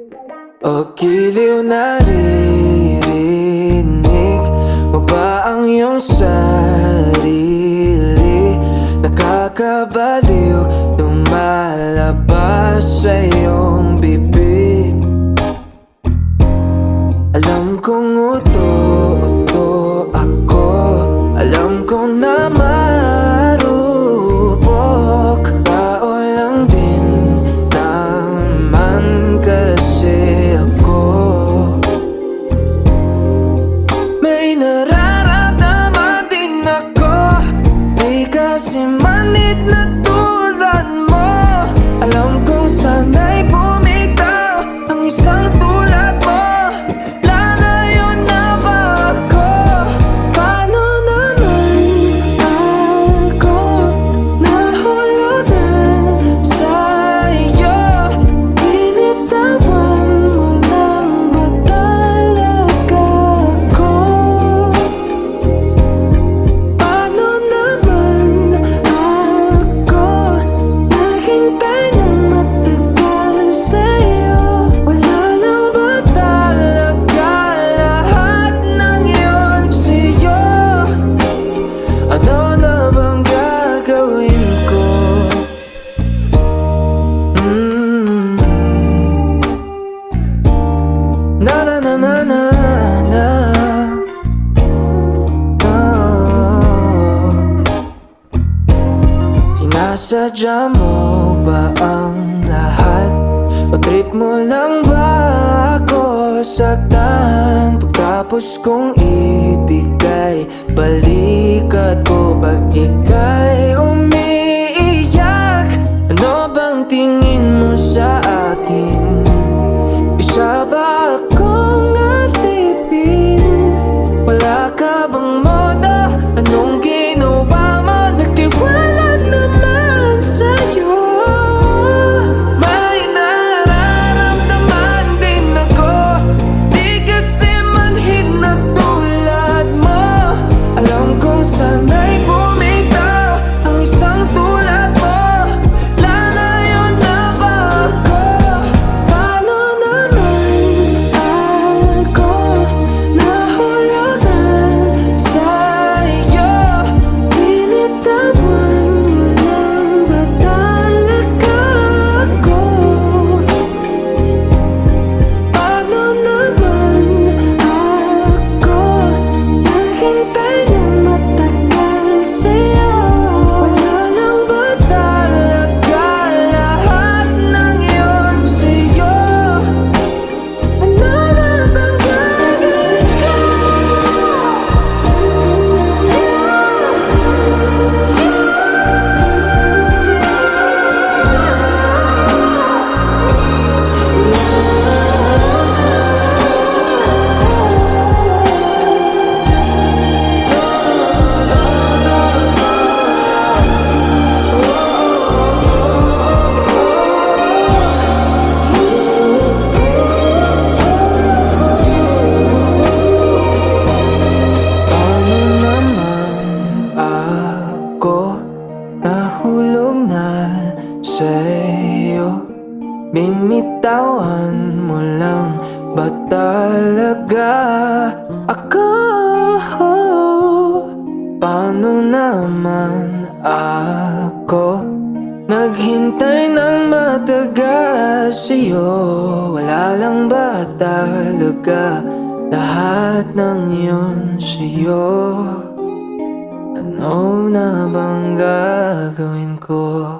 O giliw naririnig mo ba ang iyong sarili? Nakakabaliw lumalabas sa'yo Nasadya mo ba ang lahat? O trip mo lang ba ako saktan? Pagtapos kong ibigay Balikat ko pag ikaw ba talaga ako? Paano naman ako? Naghintay ng matagal sa'yo Wala lang ba talaga lahat ng yun sa'yo? Ano na bang gagawin ko?